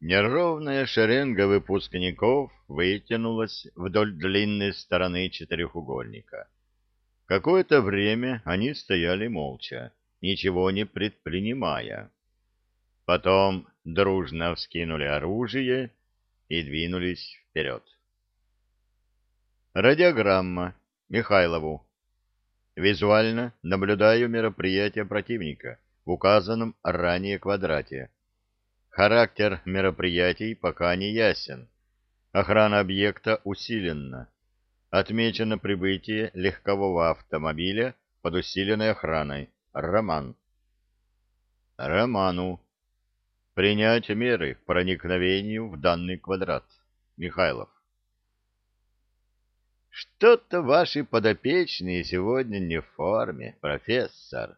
Неровная шеренга выпускников вытянулась вдоль длинной стороны четырехугольника. Какое-то время они стояли молча, ничего не предпринимая. Потом дружно вскинули оружие и двинулись вперед. Радиограмма Михайлову. Визуально наблюдаю мероприятие противника в указанном ранее квадрате. Характер мероприятий пока не ясен. Охрана объекта усилена. Отмечено прибытие легкового автомобиля под усиленной охраной. Роман. Роману. Принять меры к проникновению в данный квадрат. Михайлов. Что-то ваши подопечные сегодня не в форме, профессор.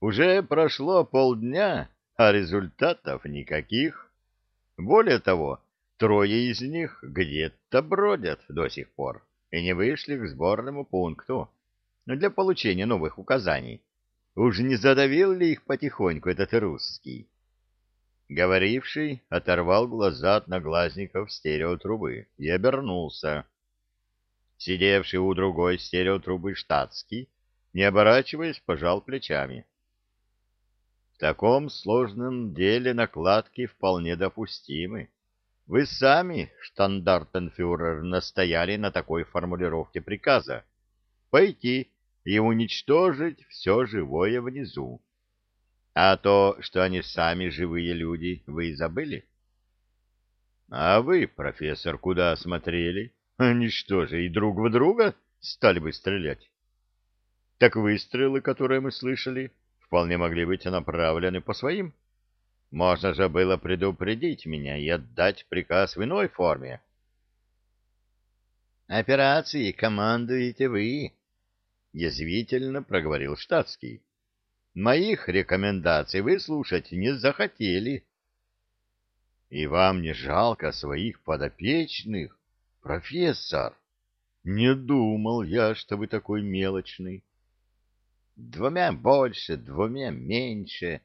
Уже прошло полдня, а результатов никаких. Более того, трое из них где-то бродят до сих пор и не вышли к сборному пункту для получения новых указаний. Уж не задавил ли их потихоньку этот русский? Говоривший оторвал глаза от наглазников стереотрубы и обернулся. Сидевший у другой стереотрубы штатский, не оборачиваясь, пожал плечами. Таком сложном деле накладки вполне допустимы. Вы сами, штандартенфюрер, настояли на такой формулировке приказа. Пойти и уничтожить все живое внизу. А то, что они сами живые люди, вы забыли? А вы, профессор, куда смотрели? Они что же, и друг в друга стали бы стрелять? Так выстрелы, которые мы слышали, вполне могли быть направлены по своим. Можно же было предупредить меня и отдать приказ в иной форме. «Операции командуете вы», — язвительно проговорил штатский. «Моих рекомендаций вы слушать не захотели». «И вам не жалко своих подопечных?» Профессор, не думал я, что вы такой мелочный. Двумя больше, двумя меньше.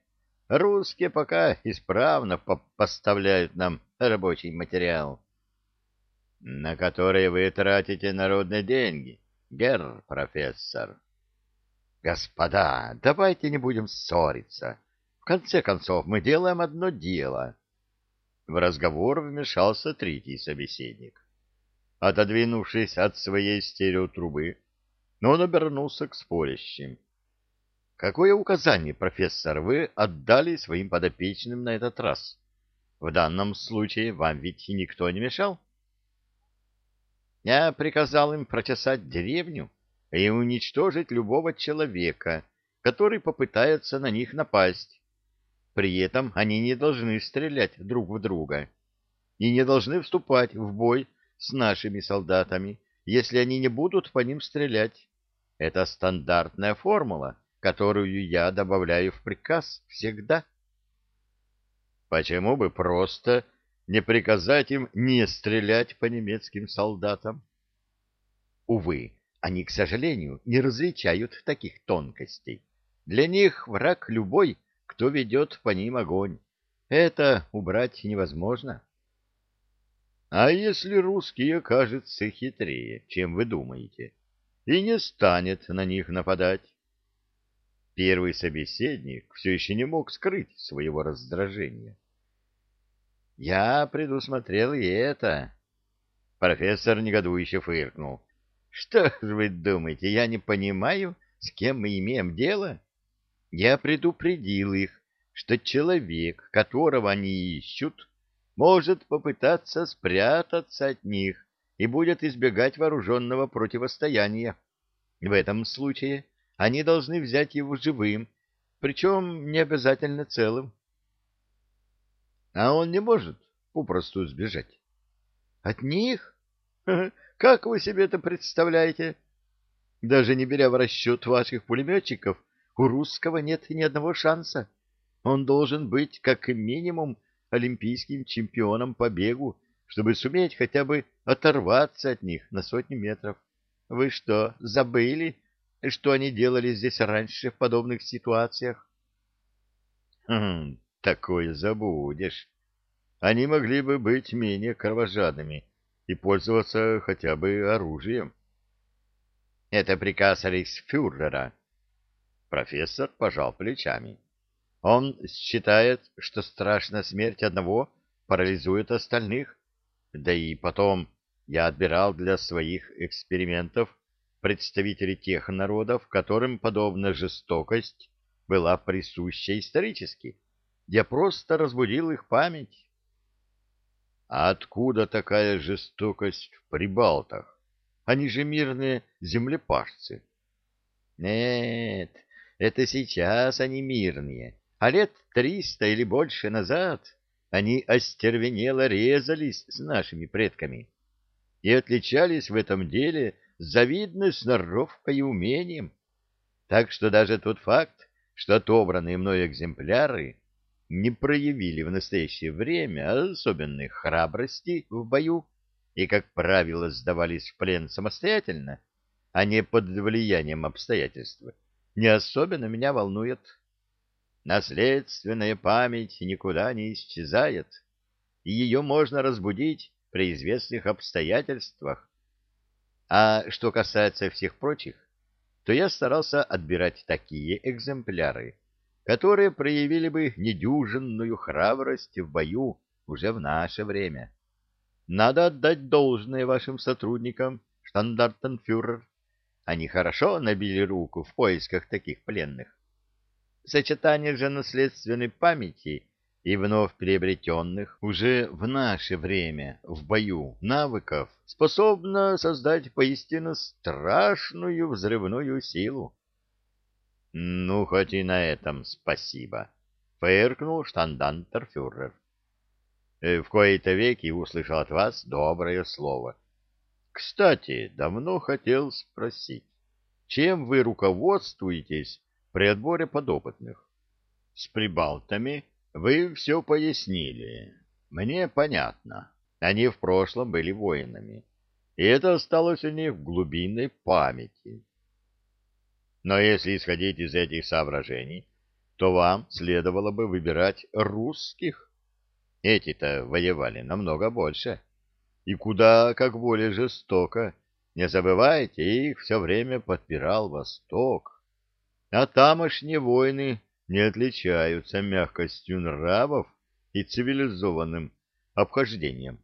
Русские пока исправно по поставляют нам рабочий материал, на который вы тратите народные деньги, герр профессор. Господа, давайте не будем ссориться. В конце концов, мы делаем одно дело. В разговор вмешался третий собеседник отодвинувшись от своей стереотрубы, но он обернулся к спорящим. «Какое указание, профессор, вы отдали своим подопечным на этот раз? В данном случае вам ведь никто не мешал?» «Я приказал им прочесать деревню и уничтожить любого человека, который попытается на них напасть. При этом они не должны стрелять друг в друга и не должны вступать в бой с нашими солдатами, если они не будут по ним стрелять. Это стандартная формула, которую я добавляю в приказ всегда. Почему бы просто не приказать им не стрелять по немецким солдатам? Увы, они, к сожалению, не различают таких тонкостей. Для них враг любой, кто ведет по ним огонь. Это убрать невозможно. А если русский окажется хитрее, чем вы думаете, и не станет на них нападать? Первый собеседник все еще не мог скрыть своего раздражения. Я предусмотрел и это. Профессор негодующе фыркнул. Что же вы думаете, я не понимаю, с кем мы имеем дело? Я предупредил их, что человек, которого они ищут, может попытаться спрятаться от них и будет избегать вооруженного противостояния. В этом случае они должны взять его живым, причем не обязательно целым. А он не может попросту сбежать. От них? Как вы себе это представляете? Даже не беря в расчет ваших пулеметчиков, у русского нет ни одного шанса. Он должен быть как минимум олимпийским чемпионом по бегу, чтобы суметь хотя бы оторваться от них на сотни метров. Вы что, забыли, что они делали здесь раньше в подобных ситуациях? Хм, такое забудешь. они могли бы быть менее кровожадными и пользоваться хотя бы оружием. Это приказ рейхсфюрера. Профессор пожал плечами. Он считает, что страшная смерть одного парализует остальных. Да и потом я отбирал для своих экспериментов представителей тех народов, которым подобная жестокость была присуща исторически. Я просто разбудил их память. А откуда такая жестокость в Прибалтах? Они же мирные землепашцы. Нет, это сейчас они мирные, а лет триста или больше назад они остервенело резались с нашими предками и отличались в этом деле завидной сноровкой и умением. Так что даже тот факт, что отобранные мной экземпляры не проявили в настоящее время особенной храбрости в бою и, как правило, сдавались в плен самостоятельно, а не под влиянием обстоятельств, не особенно меня волнует. Наследственная память никуда не исчезает, и ее можно разбудить при известных обстоятельствах. А что касается всех прочих, то я старался отбирать такие экземпляры, которые проявили бы недюжинную храбрость в бою уже в наше время. Надо отдать должное вашим сотрудникам, штандартенфюрер. Они хорошо набили руку в поисках таких пленных. Сочетание же наследственной памяти и вновь приобретенных уже в наше время в бою навыков способно создать поистине страшную взрывную силу. — Ну, хоть и на этом спасибо, — фыркнул штандантерфюрер. Э, — В кои-то веки услышал от вас доброе слово. Кстати, давно хотел спросить, чем вы руководствуетесь при отборе подопытных? С прибалтами вы все пояснили. Мне понятно. Они в прошлом были воинами. И это осталось у них в глубинной памяти. Но если исходить из этих соображений, то вам следовало бы выбирать русских. Эти-то воевали намного больше. И куда как более жестоко. Не забывайте, их все время подпирал Восток. А тамошние войны не отличаются мягкостью нравов и цивилизованным обхождением.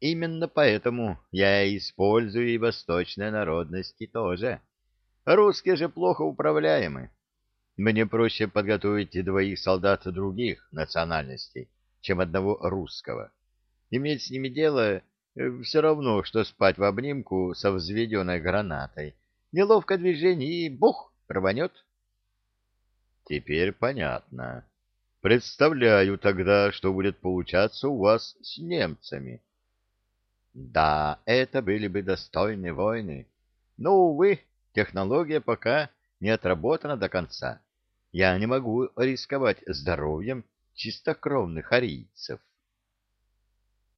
Именно поэтому я использую и восточные народности тоже. Русские же плохо управляемы. Мне проще подготовить двоих солдат других национальностей, чем одного русского. Иметь с ними дело э, все равно, что спать в обнимку со взведенной гранатой. Неловко движение и бух, рванет. Теперь понятно. Представляю тогда, что будет получаться у вас с немцами. Да, это были бы достойные войны. Но, увы, технология пока не отработана до конца. Я не могу рисковать здоровьем чистокровных арийцев.